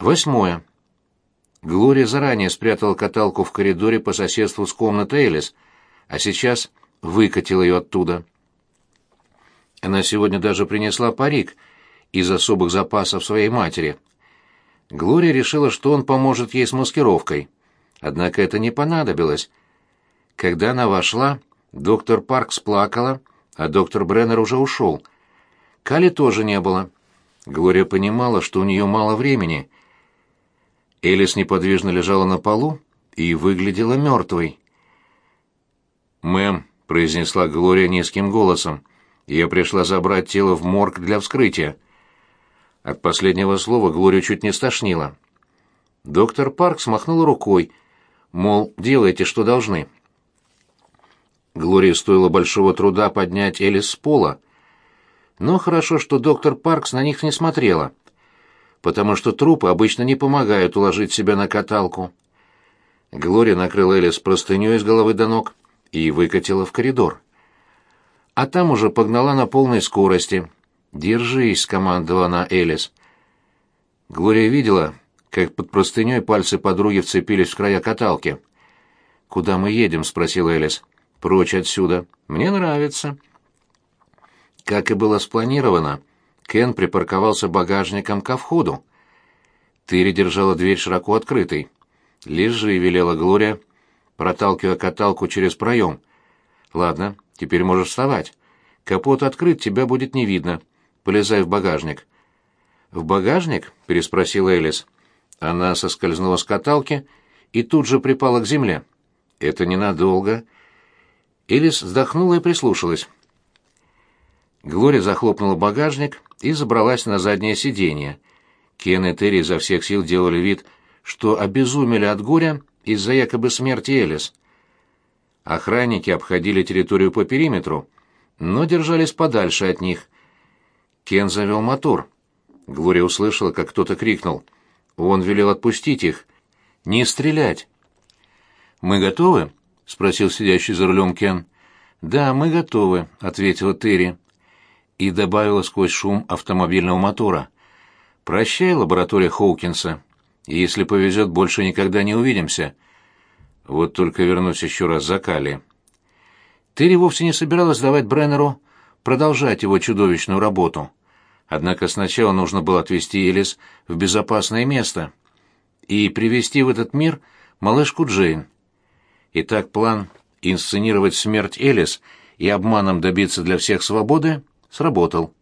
Восьмое. Глория заранее спрятала каталку в коридоре по соседству с комнатой Элис, а сейчас выкатила ее оттуда. Она сегодня даже принесла парик из особых запасов своей матери. Глория решила, что он поможет ей с маскировкой. Однако это не понадобилось. Когда она вошла, доктор Паркс плакала, а доктор Бреннер уже ушел. Кали тоже не было. Глория понимала, что у нее мало времени — Элис неподвижно лежала на полу и выглядела мертвой. «Мэм», — произнесла Глория низким голосом, — «я пришла забрать тело в морг для вскрытия». От последнего слова Глорию чуть не стошнило. Доктор Парк смахнул рукой, мол, делайте, что должны. Глории стоило большого труда поднять Элис с пола. Но хорошо, что доктор Паркс на них не смотрела потому что трупы обычно не помогают уложить себя на каталку. Глория накрыла Элис простыней с головы до ног и выкатила в коридор. А там уже погнала на полной скорости. «Держись», — скомандовала она Элис. Глория видела, как под простыней пальцы подруги вцепились в края каталки. «Куда мы едем?» — спросил Элис. «Прочь отсюда. Мне нравится». Как и было спланировано, Кен припарковался багажником ко входу. Тыри держала дверь широко открытой. «Лежи», — велела Глория, проталкивая каталку через проем. «Ладно, теперь можешь вставать. Капот открыт, тебя будет не видно. Полезай в багажник». «В багажник?» — переспросила Элис. Она соскользнула с каталки и тут же припала к земле. «Это ненадолго». Элис вздохнула и прислушалась. Глория захлопнула багажник и забралась на заднее сиденье. Кен и Терри изо всех сил делали вид, что обезумели от горя из-за якобы смерти Элис. Охранники обходили территорию по периметру, но держались подальше от них. Кен завел мотор. Глория услышала, как кто-то крикнул. Он велел отпустить их. «Не стрелять!» «Мы готовы?» — спросил сидящий за рулем Кен. «Да, мы готовы», — ответила Терри и добавила сквозь шум автомобильного мотора. «Прощай, лаборатория Хоукинса. Если повезет, больше никогда не увидимся. Вот только вернусь еще раз за Калли». Терри вовсе не собиралась давать Бреннеру продолжать его чудовищную работу. Однако сначала нужно было отвезти Элис в безопасное место и привести в этот мир малышку Джейн. Итак, план инсценировать смерть Элис и обманом добиться для всех свободы сработал.